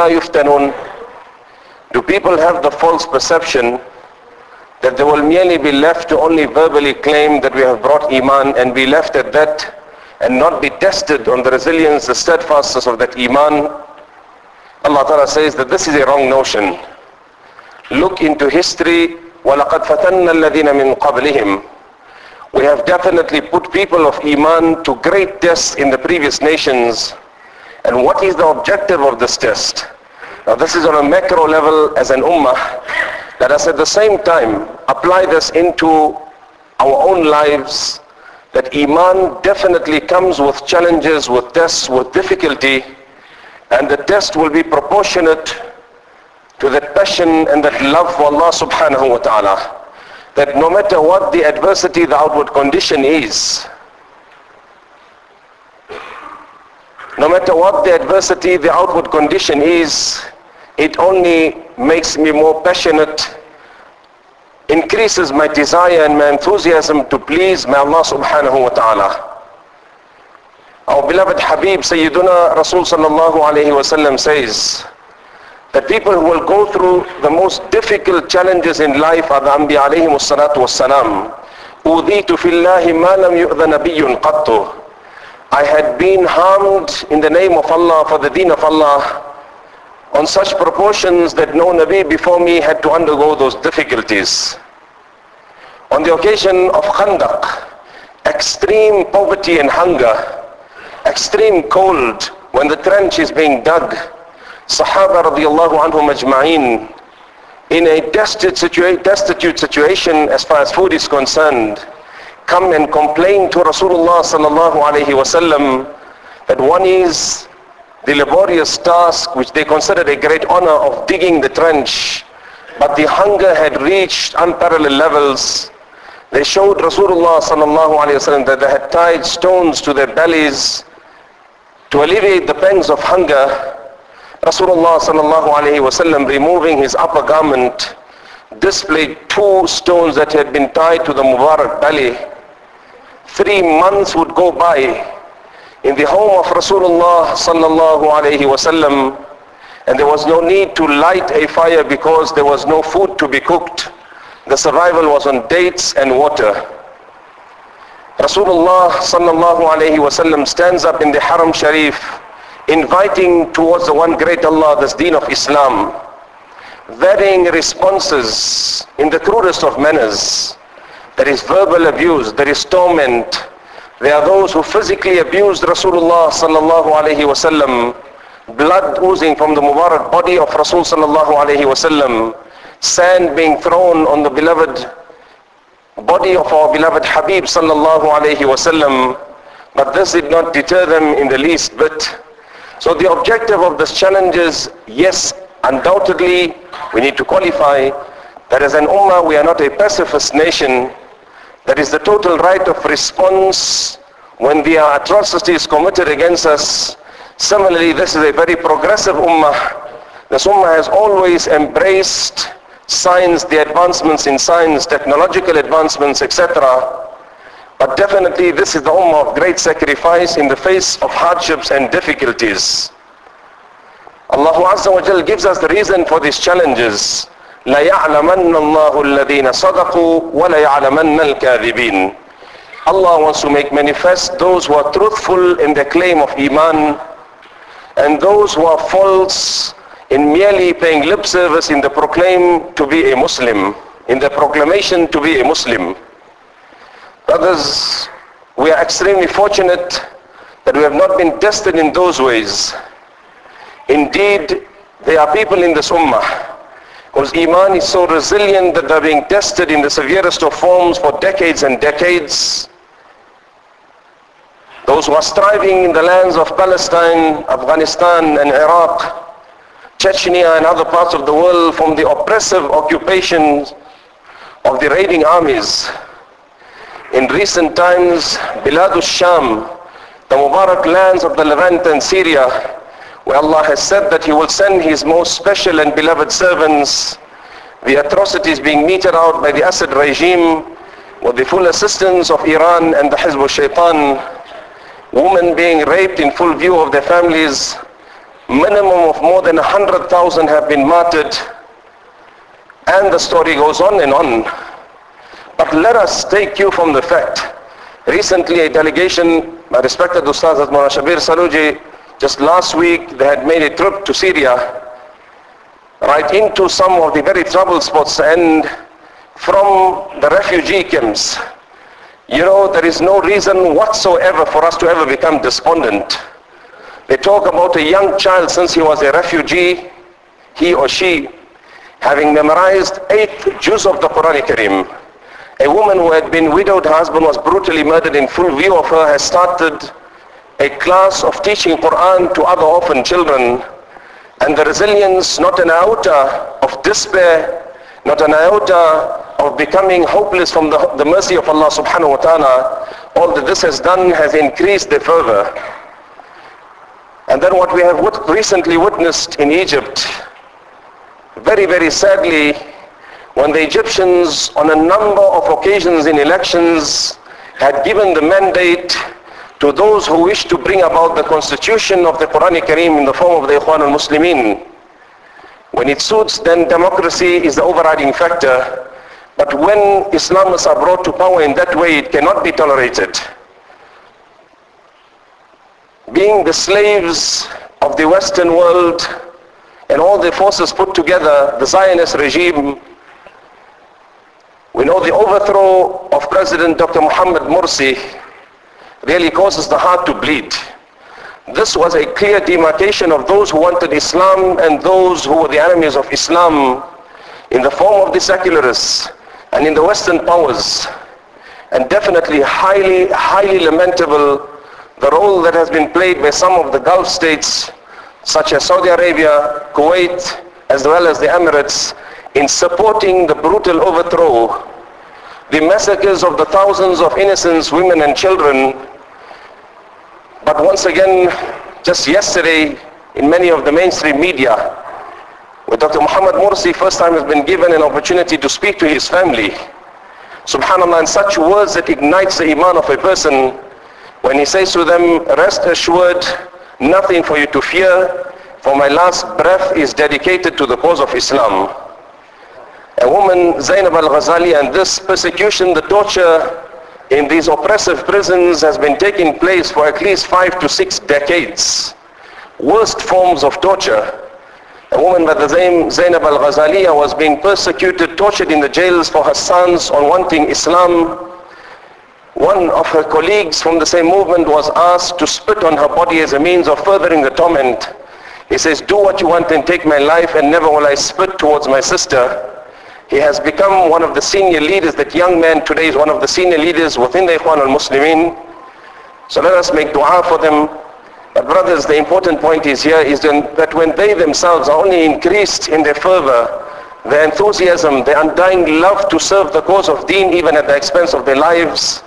لا يفتنون Do people have the false perception that they will merely be left to only verbally claim that we have brought Iman and be left at that and not be tested on the resilience, the steadfastness of that Iman? Allah Ta'ala says that this is a wrong notion. Look into history. وَلَقَدْ فَتَنَّ الَّذِينَ مِنْ قَبْلِهِمْ We have definitely put people of Iman to great tests in the previous nations. And what is the objective of this test? Now this is on a macro level as an ummah. Let us at the same time apply this into our own lives that Iman definitely comes with challenges, with tests, with difficulty and the test will be proportionate to that passion and that love for Allah subhanahu wa ta'ala. That no matter what the adversity, the outward condition is, no matter what the adversity, the outward condition is, it only makes me more passionate, increases my desire and my enthusiasm to please my Allah subhanahu wa ta'ala. Our beloved Habib Sayyiduna Rasul sallallahu alayhi wasallam says that people who will go through the most difficult challenges in life are the Anbiya alayhim salatu wassalam. أُذِيتُ فِي اللَّهِ مَا لَمْ يُؤْذَ نَبِيٌّ قَطُّ I had been harmed in the name of Allah for the deen of Allah on such proportions that no Nabi before me had to undergo those difficulties. On the occasion of Khandaq, extreme poverty and hunger, extreme cold when the trench is being dug, Sahaba radiallahu anhum ajma'in, in a destitute, situa- destitute situation as far as food is concerned, come and complain to Rasulullah sallallahu alayhi wasallam that one is the laborious task which they considered a great honor of digging the trench, but the hunger had reached unparalleled levels. They showed Rasulullah sallallahu alayhi wasallam that they had tied stones to their bellies to alleviate the pangs of hunger. Rasulullah sallallahu alayhi wasallam removing his upper garment displayed two stones that had been tied to the Mubarak belly. Three months would go by in the home of Rasulullah sallallahu alayhi wasallam and there was no need to light a fire because there was no food to be cooked. The survival was on dates and water. Rasulullah sallallahu alayhi wasallam stands up in the Haram Sharif inviting towards the one great Allah, this deen of Islam. Varying responses in the crudest of manners. There is verbal abuse, there is torment. There are those who physically abused Rasulullah sallallahu alayhi wasallam. Blood oozing from the Mubarak body of Rasul sallallahu alayhi wasallam. Sand being thrown on the beloved body of our beloved Habib sallallahu alayhi wasallam. But this did not deter them in the least bit. So the objective of this challenge is, yes, undoubtedly, we need to qualify that as an ummah we are not a pacifist nation. That is the total right of response when are atrocities committed against us. Similarly, this is a very progressive ummah. This ummah has always embraced science, the advancements in science, technological advancements, etc. But definitely this is the ummah of great sacrifice in the face of hardships and difficulties. Allah Azza wa Jal gives us the reason for these challenges. لَيَعْلَمَنَّ اللَّهُ الَّذِينَ صَدَقُوا وَلَيَعْلَمَنَّ الْكَاذِبِينَ Allah wants to make manifest those who are truthful in their claim of Iman and those who are false in merely paying lip service in the proclaim to be a Muslim, in the proclamation to be a Muslim. Brothers, we are extremely fortunate that we have not been tested in those ways. Indeed, there are people in this ummah whose iman is so resilient that they're being tested in the severest of forms for decades and decades. Those who are striving in the lands of Palestine, Afghanistan and Iraq, Chechnya and other parts of the world from the oppressive occupations of the raiding armies. In recent times, Bilad al-Sham, the Mubarak lands of the Levant and Syria, where Allah has said that He will send His most special and beloved servants, the atrocities being meted out by the Assad regime with the full assistance of Iran and the Hizb al-Shaytan, women being raped in full view of their families, minimum of more than 100,000 have been martyred. And the story goes on and on. But let us take you from the fact. Recently a delegation, my respected Ustaz Mawlana Shabir Saloojee, just last week they had made a trip to Syria, right into some of the very troubled spots and from the refugee camps. You know, there is no reason whatsoever for us to ever become despondent. They talk about a young child since he was a refugee, he or she, having memorized eight juz of the Quran Kareem. A woman who had been widowed, her husband was brutally murdered in full view of her, has started a class of teaching Quran to other orphan children. And the resilience, not an iota of despair, not an iota of becoming hopeless from the, the mercy of Allah subhanahu wa ta'ala, all that this has done has increased the fervor. And then what we have recently witnessed in Egypt, very, very sadly, when the Egyptians on a number of occasions in elections had given the mandate to those who wish to bring about the constitution of the Quran Kareem in the form of the Ikhwan al-Muslimin. When it suits, then democracy is the overriding factor. But when Islamists are brought to power in that way, it cannot be tolerated. Being the slaves of the Western world and all the forces put together, the Zionist regime, we know the overthrow of President Dr. Muhammad Morsi really causes the heart to bleed. This was a clear demarcation of those who wanted Islam and those who were the enemies of Islam in the form of the secularists and in the Western powers. And definitely highly, highly lamentable the role that has been played by some of the Gulf states such as Saudi Arabia, Kuwait, as well as the Emirates in supporting the brutal overthrow, the massacres of the thousands of innocent women and children. But once again, just yesterday, in many of the mainstream media, where Dr. Muhammad Morsi first time has been given an opportunity to speak to his family. Subhanallah, in such words that ignites the iman of a person, when he says to them, rest assured, nothing for you to fear, for my last breath is dedicated to the cause of Islam. A woman, Zainab al-Ghazali, and this persecution, the torture in these oppressive prisons has been taking place for at least five to six decades. Worst forms of torture. A woman by the name Zainab al-Ghazaliya was being persecuted, tortured in the jails for her sons on wanting Islam. One of her colleagues from the same movement was asked to spit on her body as a means of furthering the torment. He says, do what you want and take my life and never will I spit towards my sister. He has become one of the senior leaders, that young man today is one of the senior leaders within the Ikhwan al-Muslimin. So let us make dua for them. But brothers, the important point is here is that when they themselves are only increased in their fervor, their enthusiasm, their undying love to serve the cause of deen even at the expense of their lives,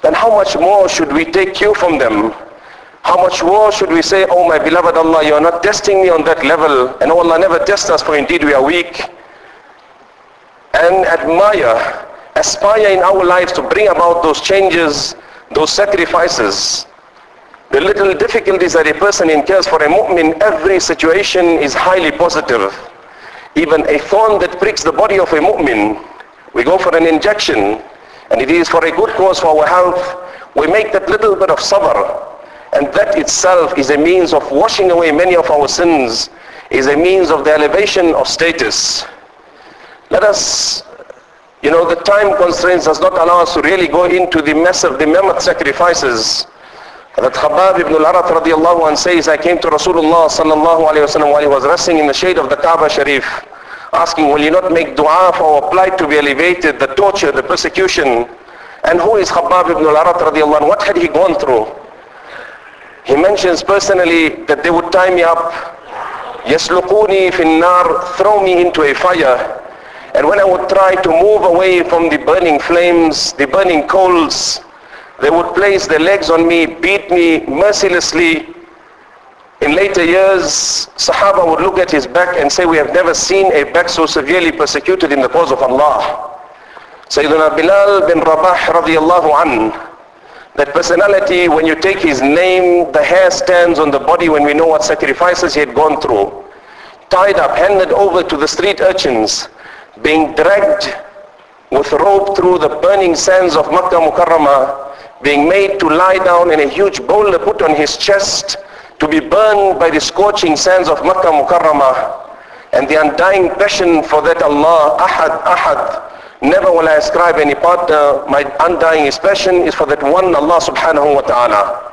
then how much more should we take cue from them? How much more should we say, oh my beloved Allah, you are not testing me on that level, and oh Allah never test us for indeed we are weak. And admire, aspire in our lives to bring about those changes, those sacrifices. The little difficulties that a person incurs for a mu'min, every situation is highly positive. Even a thorn that pricks the body of a mu'min, we go for an injection, and it is for a good cause for our health, we make that little bit of sabr. And that itself is a means of washing away many of our sins, is a means of the elevation of status. Let us, you know, the time constraints does not allow us to really go into the mess of the mammoth sacrifices. That Khabbab ibn al-Arat radiallahu anh says, I came to Rasulullah sallallahu alayhi wa sallam while he was resting in the shade of the Kaaba Sharif, asking, will you not make dua for our plight to be elevated, the torture, the persecution? And who is Khabbab ibn al-Arat radiallahu anh? What had he gone through? He mentions personally that they would tie me up, يسلقوني في النار, throw me into a fire. And when I would try to move away from the burning flames, the burning coals, they would place their legs on me, beat me mercilessly. In later years, Sahaba would look at his back and say, we have never seen a back so severely persecuted in the cause of Allah. Sayyidina Bilal bin Rabah radiallahu anhu, That personality, when you take his name, the hair stands on the body when we know what sacrifices he had gone through. Tied up, handed over to the street urchins, being dragged with rope through the burning sands of Makkah Mukarramah, being made to lie down in a huge boulder put on his chest to be burned by the scorching sands of Makkah Mukarramah and the undying passion for that Allah, Ahad, Ahad, Never will I ascribe any partner. My undying passion is for that one Allah subhanahu wa ta'ala.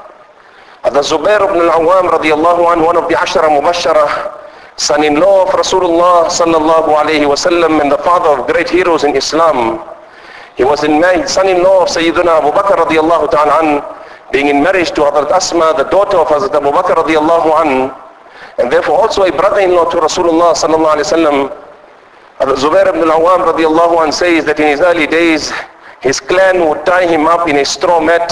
The Zubair ibn al-Awwam radiallahu anhu, one of the Ashara Mubashara, son-in-law of Rasulullah sallallahu alayhi wasallam and the father of great heroes in Islam. He was in son-in-law of Sayyidina Abu Bakr radiallahu ta'ala an, being in marriage to Hazrat Asma, the daughter of Hazrat Abu Bakr radiallahu an, and therefore also a brother-in-law to Rasulullah sallallahu alayhi wasallam, Zubair ibn al-Awwam radiallahu anh says that in his early days, his clan would tie him up in a straw mat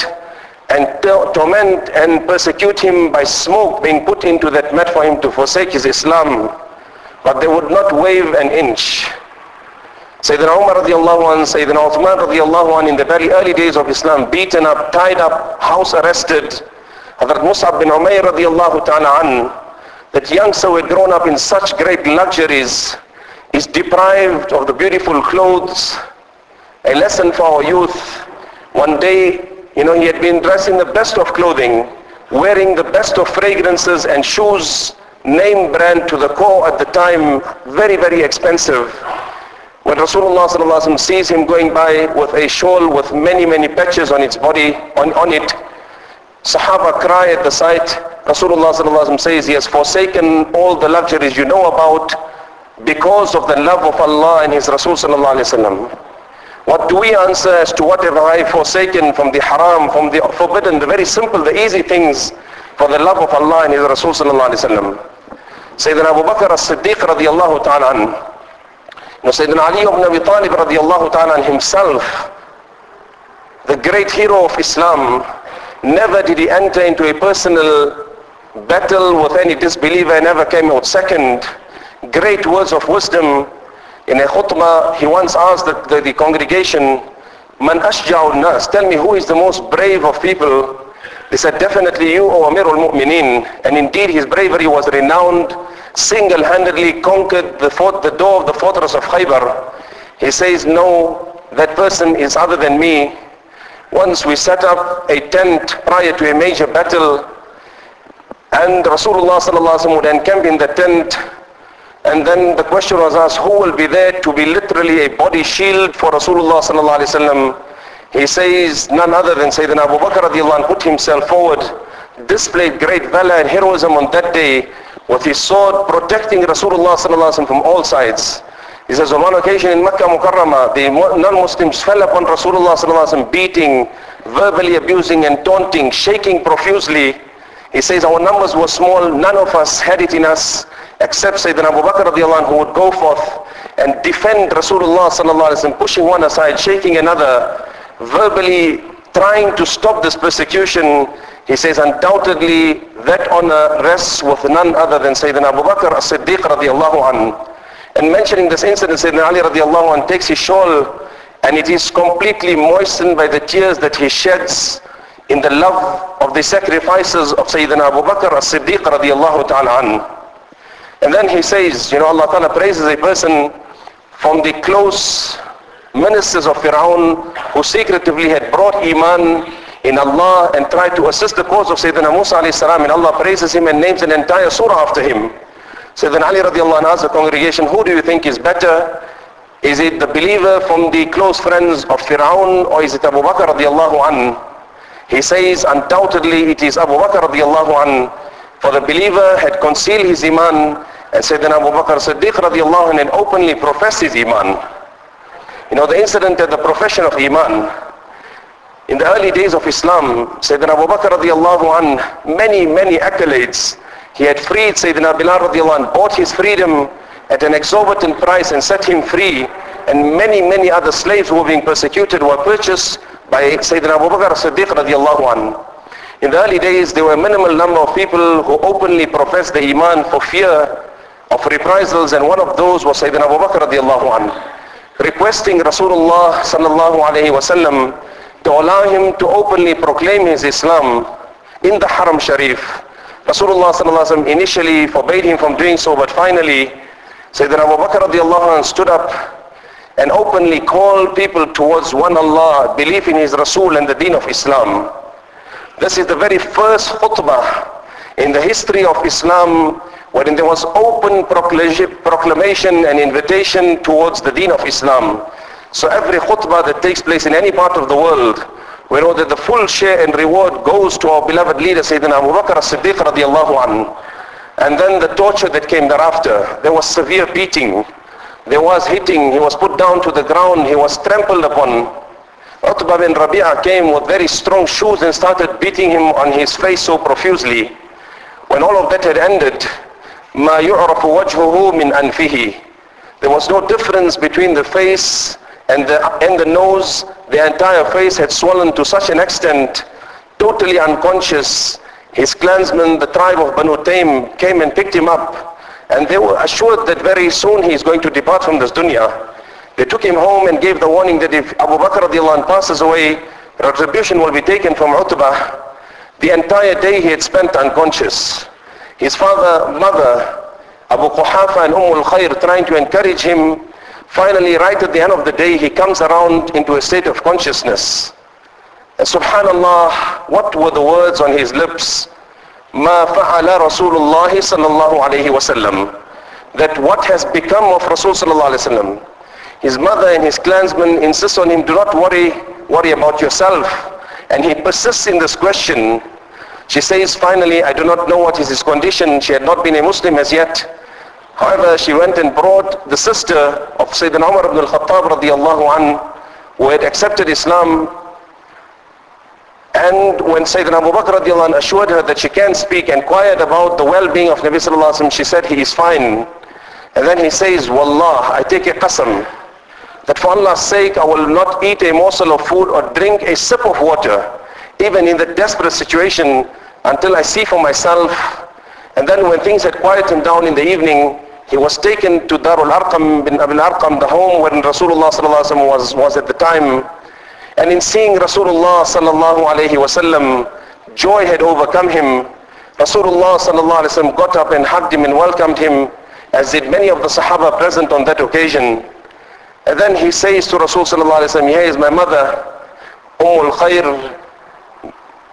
and torment and persecute him by smoke being put into that mat for him to forsake his Islam. But they would not wave an inch. Sayyidina Umar radiallahu anh, Sayyidina Uthman radiallahu anh in the very early days of Islam, beaten up, tied up, house arrested. Hazrat Mus'ab bin Umayr radiallahu ta'ala an, that youngster who had grown up in such great luxuries, is deprived of the beautiful clothes. A lesson for our youth. One day, you know, he had been dressed in the best of clothing, wearing the best of fragrances and shoes, name brand to the core at the time, very, very expensive. When Rasulullah sees him going by with a shawl with many, many patches on its body, on, on it, Sahaba cry at the sight. Rasulullah says he has forsaken all the luxuries you know about because of the love of Allah and His Rasul sallallahu alayhi wasallam. What do we answer as to what have I forsaken from the haram, from the forbidden, the very simple, the easy things for the love of Allah and His Rasul sallallahu alayhi wasallam. Sayyidina Abu Bakr as-Siddiq radiallahu ta'ala an. Now Sayyidina Ali ibn Abi Talib radiallahu ta'ala himself, the great hero of Islam, never did he enter into a personal battle with any disbeliever, and never came out second great words of wisdom. In a khutbah, he once asked the, the, the congregation, Man ashja'u nas, tell me who is the most brave of people. They said, definitely you, O Amir al-Mu'mineen. And indeed his bravery was renowned, single-handedly conquered the, fort, the door of the fortress of Khaybar. He says, no, that person is other than me. Once we set up a tent prior to a major battle, and Rasulullah would encamp in the tent and then the question was asked, who will be there to be literally a body shield for Rasulullah sallallahu alaihi wasallam? He says, none other than Sayyidina Abu Bakr radiallahu anh put himself forward, displayed great valor and heroism on that day with his sword protecting Rasulullah sallallahu alaihi wasallam from all sides. He says, on one occasion in Makkah Mukarramah, the non-Muslims fell upon Rasulullah sallallahu alaihi wasallam beating, verbally abusing and taunting, shaking profusely. He says, our numbers were small, none of us had it in us except Sayyidina Abu Bakr radiallahu anh, who would go forth and defend Rasulullah sallallahu alaihi wasallam, pushing one aside, shaking another, verbally trying to stop this persecution. He says, undoubtedly that honor rests with none other than Sayyidina Abu Bakr as-Siddiq radiallahu anh. And mentioning this incident, Sayyidina Ali radiallahu anh takes his shawl and it is completely moistened by the tears that he sheds in the love of the sacrifices of Sayyidina Abu Bakr as-Siddiq radiallahu ta'ala anh. And then he says, you know, Allah Ta'ala praises a person from the close ministers of Fir'aun who secretively had brought Iman in Allah and tried to assist the cause of Sayyidina Musa alayhi salam and Allah praises him and names an entire surah after him. Sayyidina Ali radiallahu anhu asks the congregation, who do you think is better? Is it the believer from the close friends of Fir'aun or is it Abu Bakr radiallahu anhu? He says, undoubtedly it is Abu Bakr radiallahu anhu for the believer had concealed his iman and Sayyidina Abu Bakr Siddiq radiallahu anh had openly professed his iman. You know the incident at the profession of iman. In the early days of Islam, Sayyidina Abu Bakr radiallahu anh, many, many accolades. He had freed Sayyidina Bilal radiallahu anh, bought his freedom at an exorbitant price and set him free. And many, many other slaves who were being persecuted were purchased by Sayyidina Abu Bakr Siddiq radiallahu anh. In the early days, there were a minimal number of people who openly professed the Iman for fear of reprisals and one of those was Sayyidina Abu Bakr radiallahu anhu, requesting Rasulullah sallallahu alayhi wasallam to allow him to openly proclaim his Islam in the Haram Sharif. Rasulullah sallallahu alaihi wasallam initially forbade him from doing so, but finally, Sayyidina Abu Bakr radiallahu anh stood up and openly called people towards one Allah, belief in his Rasul and the deen of Islam. This is the very first khutbah in the history of Islam wherein there was open proclamation and invitation towards the deen of Islam. So every khutbah that takes place in any part of the world, we know that the full share and reward goes to our beloved leader Sayyidina Abu Bakr as-Siddiq radiallahu anhu. And then the torture that came thereafter, there was severe beating, there was hitting, he was put down to the ground, he was trampled upon. Utbah bin Rabi'ah came with very strong shoes and started beating him on his face so profusely. When all of that had ended, ما يعرف وجهه من أنفه. There was no difference between the face and the, and the nose. The entire face had swollen to such an extent, totally unconscious. His clansmen, the tribe of Banu Taym, came and picked him up. And they were assured that very soon he is going to depart from this dunya. They took him home and gave the warning that if Abu Bakr radiallahu anh passes away, retribution will be taken from Utbah. The entire day he had spent unconscious. His father, mother, Abu Quhafa and Umm al-Khair trying to encourage him. Finally, right at the end of the day, he comes around into a state of consciousness. And subhanallah, what were the words on his lips? ما فعل رسول الله صلى الله عليه وسلم that what has become of Rasul sallallahu alaihi wasallam his mother and his clansmen insist on him do not worry worry about yourself and he persists in this question she says finally I do not know what is his condition. She had not been a Muslim as yet. However she went and brought the sister of Sayyidina Umar ibn al-Khattab radiallahu an who had accepted Islam. And when Sayyidina Abu Bakr radiallahu anh assured her that she can speak, inquired about the well-being of Nabi sallallahu alaihi wasallam, she said he is fine. And then he says, Wallah, I take a qasam that for Allah's sake I will not eat a morsel of food or drink a sip of water, even in the desperate situation until I see for myself. And then when things had quietened down in the evening, he was taken to Darul Arqam bin Abil Arqam, the home where Rasulullah sallallahu was, was at the time. And in seeing Rasulullah sallallahu alayhi wasallam, joy had overcome him. Rasulullah sallallahu alayhi wasallam got up and hugged him and welcomed him, as did many of the Sahaba present on that occasion. And then he says to Rasul sallallahu alayhi wasallam, here is my mother, Umm al-Khair,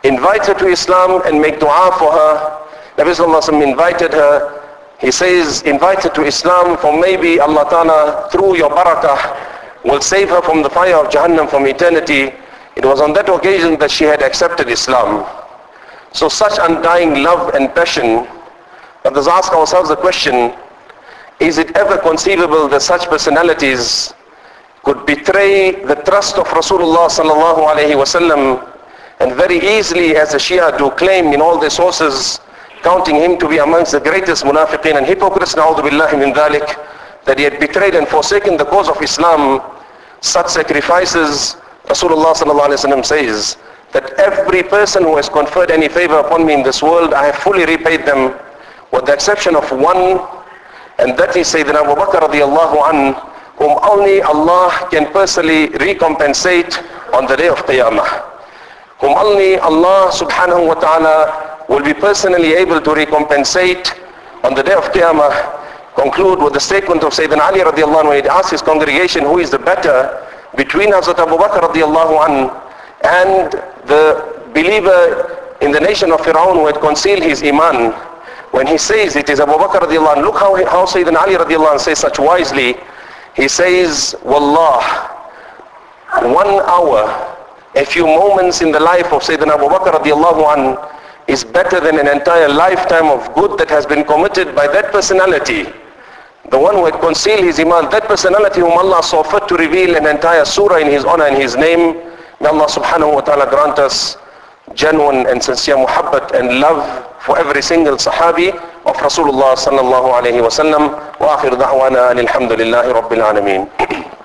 invite her to Islam and make dua for her. Nabi sallallahu alayhi wasallam invited her. He says, invite her to Islam for maybe Allah Ta'ala, through your barakah, will save her from the fire of Jahannam from eternity. It was on that occasion that she had accepted Islam. So such undying love and passion, let us ask ourselves the question, is it ever conceivable that such personalities could betray the trust of Rasulullah sallallahu alaihi wasallam and very easily as the Shia do claim in all their sources counting him to be amongst the greatest munafiqeen and hypocrites na'udhu billahi min dhalik that he had betrayed and forsaken the cause of Islam such sacrifices, Rasulullah says that every person who has conferred any favor upon me in this world, I have fully repaid them with the exception of one, and that is Sayyidina Abu Bakr radiallahu an, whom only Allah can personally recompensate on the day of Qiyamah. Whom only Allah subhanahu wa ta'ala will be personally able to recompensate on the day of Qiyamah conclude with the statement of Sayyidina Ali radiallahu anhu when he asked his congregation who is the better between Hazrat Abu Bakr radiallahu anhu and the believer in the nation of Fir'aun who had concealed his iman. When he says it is Abu Bakr radiallahu anhu, look how, how Sayyidina Ali radiallahu anhu says such wisely. He says, Wallah, one hour, a few moments in the life of Sayyidina Abu Bakr radiallahu anhu is better than an entire lifetime of good that has been committed by that personality the one who had concealed his iman, that personality whom Allah saw fit to reveal an entire surah in his honor and his name. May Allah subhanahu wa ta'ala grant us genuine and sincere muhabbat and love for every single sahabi of Rasulullah sallallahu alayhi wa sallam. Wa akhir da'wana alhamdulillahi rabbil alameen.